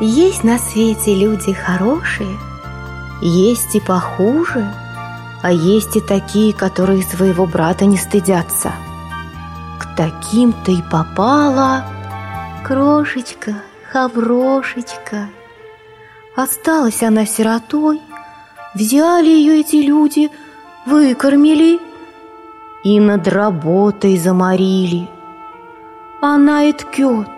Есть на свете люди хорошие, есть и похуже, а есть и такие, которые своего брата не стыдятся. К таким-то и попала крошечка, хаврошечка. Осталась она сиротой, взяли ее эти люди, выкормили и над работой заморили. Она и ткет,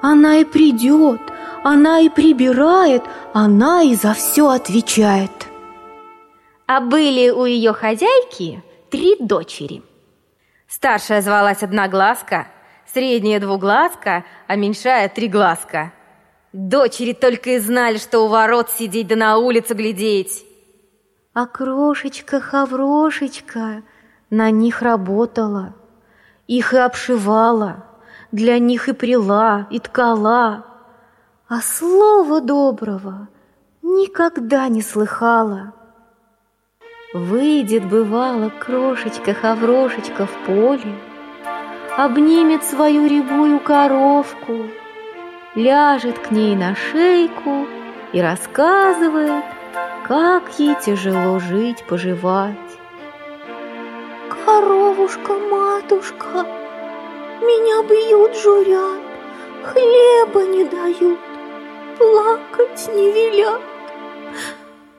она и придет, она и прибирает, она и за все отвечает. А были у ее хозяйки три дочери. Старшая звалась Одноглазка, средняя Двуглазка, а меньшая Триглазка. Дочери только и знали, что у ворот сидеть да на улицу глядеть. А крошечка-хаврошечка на них работала, их и обшивала, для них и прила, и ткала, а слова доброго никогда не слыхала. Выйдет, бывало, крошечка-хаврошечка в поле, Обнимет свою рябую коровку, Ляжет к ней на шейку и рассказывает, Как ей тяжело жить, поживать. Коровушка, матушка, Меня бьют, журят, Хлеба не дают, Плакать не велят.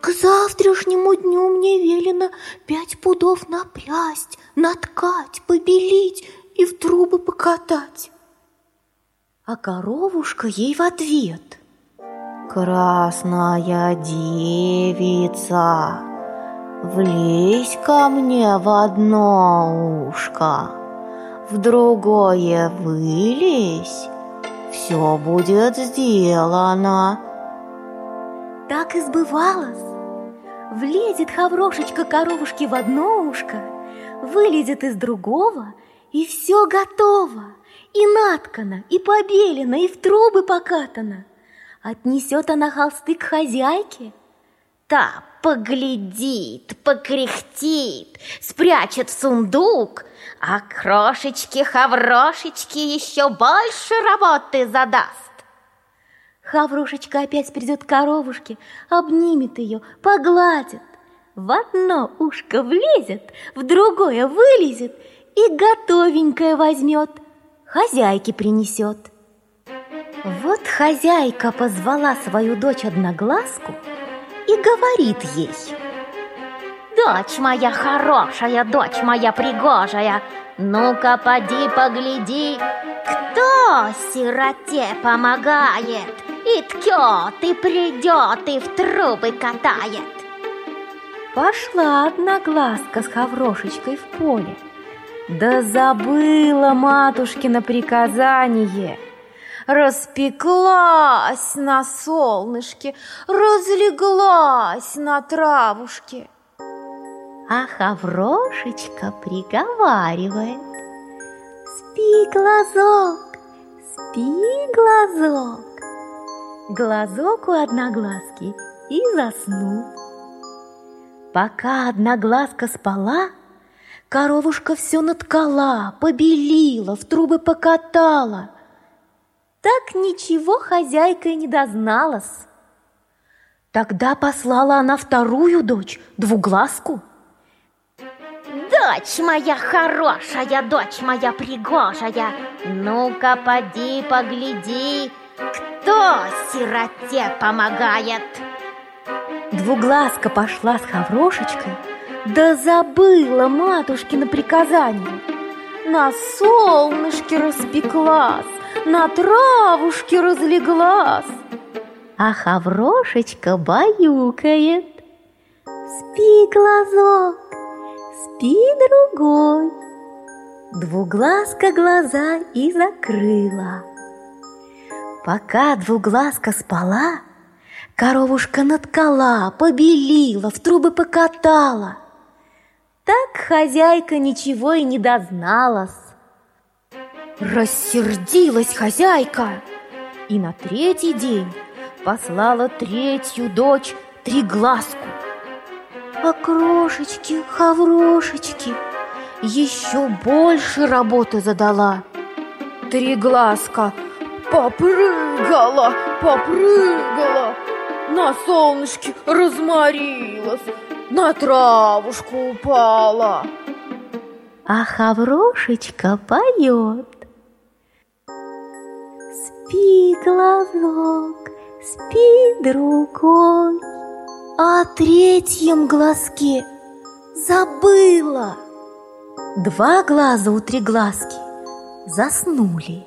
К завтрашнему дню мне велено пять пудов напрясть, наткать, побелить и в трубы покатать. А коровушка ей в ответ. Красная девица, влезь ко мне в одно ушко, в другое вылезь, все будет сделано. Так и сбывалось. Влезет хаврошечка коровушки в одно ушко, вылезет из другого, и все готово, и наткано, и побелено, и в трубы покатано. Отнесет она холсты к хозяйке, та поглядит, покряхтит, спрячет в сундук, а крошечки-хаврошечки еще больше работы задаст. Хаврушечка опять придет к коровушке, обнимет ее, погладит. В одно ушко влезет, в другое вылезет и готовенькое возьмет, хозяйке принесет. Вот хозяйка позвала свою дочь Одноглазку и говорит ей. «Дочь моя хорошая, дочь моя пригожая, ну-ка поди погляди, кто сироте помогает?» И ткет, и придет, и в трубы катает. Пошла одноглазка с хаврошечкой в поле. Да забыла матушкино приказание. Распеклась на солнышке, разлеглась на травушке. А Хаврошечка приговаривает. Спи, глазок, спи, глазок глазок у одноглазки и заснул. Пока одноглазка спала, коровушка все наткала, побелила, в трубы покатала. Так ничего хозяйка и не дозналась. Тогда послала она вторую дочь, двуглазку. Дочь моя хорошая, дочь моя пригожая, ну-ка поди погляди, кто сироте помогает? Двуглазка пошла с Хаврошечкой, да забыла матушкино приказание. На солнышке распеклась, на травушке разлеглась. А Хаврошечка баюкает. Спи, глазок, спи, другой. Двуглазка глаза и закрыла. Пока двуглазка спала, коровушка наткала, побелила, в трубы покатала. Так хозяйка ничего и не дозналась. Рассердилась хозяйка и на третий день послала третью дочь Триглазку. А крошечки, хаврошечки, еще больше работы задала. Триглазка Попрыгала, попрыгала, на солнышке разморилась, на травушку упала. А Хаврошечка поет. Спи, глазок, спи, другой. О третьем глазке забыла. Два глаза у триглазки заснули,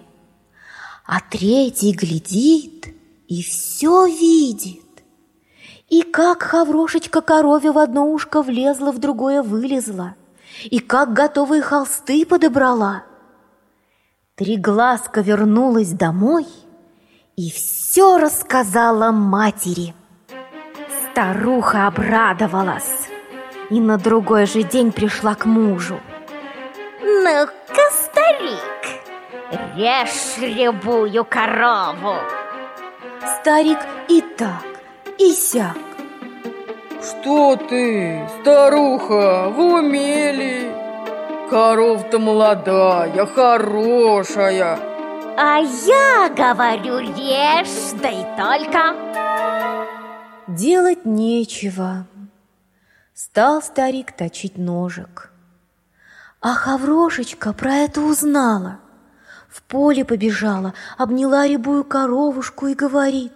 а третий глядит и все видит. И как Хаврошечка корове в одно ушко влезла, в другое вылезла, и как готовые холсты подобрала. Триглазка вернулась домой и все рассказала матери. Старуха обрадовалась и на другой же день пришла к мужу. Ну-ка, старик, режь рябую корову. Старик и так, и сяк. Что ты, старуха, в уме ли? Коров-то молодая, хорошая. А я говорю, режь, да и только. Делать нечего. Стал старик точить ножик. А Хаврошечка про это узнала. В поле побежала, обняла рябую коровушку и говорит.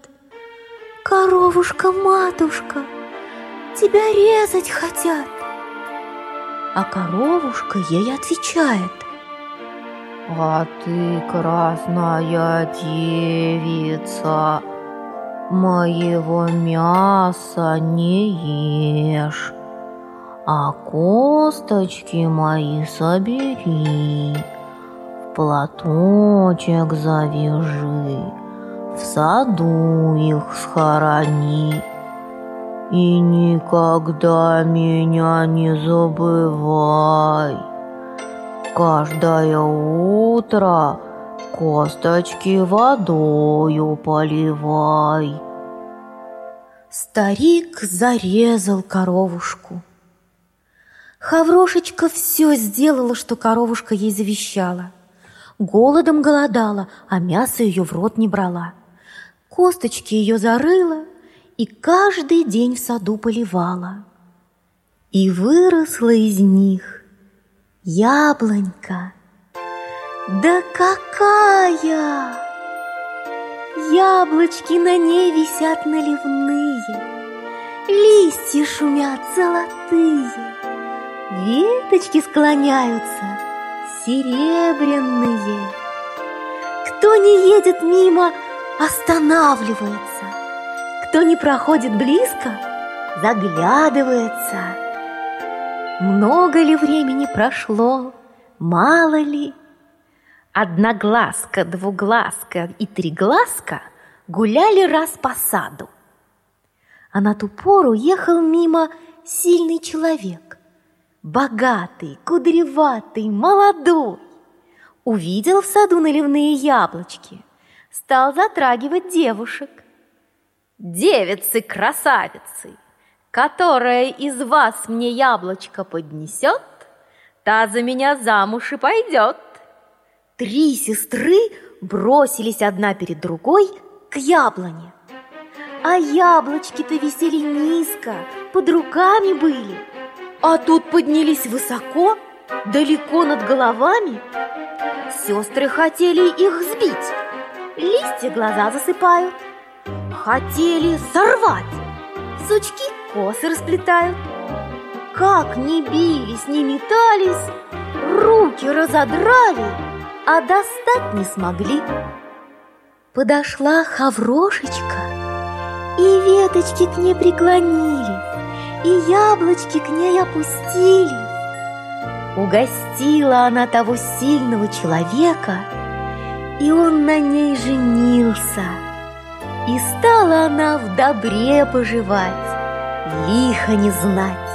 «Коровушка-матушка, тебя резать хотят!» А коровушка ей отвечает. «А ты, красная девица, моего мяса не ешь, а косточки мои собери, в платочек завяжи, в саду их схорони, и никогда меня не забывай. Каждое утро косточки водою поливай. Старик зарезал коровушку. Хаврошечка все сделала, что коровушка ей завещала. Голодом голодала, а мясо ее в рот не брала. Косточки ее зарыла и каждый день в саду поливала. И выросла из них яблонька. Да какая! Яблочки на ней висят наливные, Листья шумят золотые, Веточки склоняются серебряные. Кто не едет мимо, останавливается, Кто не проходит близко, заглядывается. Много ли времени прошло, мало ли – Одноглазка, двуглазка и триглазка гуляли раз по саду. А на ту пору ехал мимо сильный человек, богатый, кудреватый, молодой. Увидел в саду наливные яблочки, стал затрагивать девушек. Девицы-красавицы, которая из вас мне яблочко поднесет, та за меня замуж и пойдет. Три сестры бросились одна перед другой к яблоне. А яблочки-то висели низко, под руками были. А тут поднялись высоко, далеко над головами. Сестры хотели их сбить, листья глаза засыпают. Хотели сорвать, сучки косы расплетают. Как ни бились, ни метались, руки разодрали, а достать не смогли. Подошла Хаврошечка, и веточки к ней преклонились, и яблочки к ней опустились. Угостила она того сильного человека, и он на ней женился. И стала она в добре поживать, лихо не знать.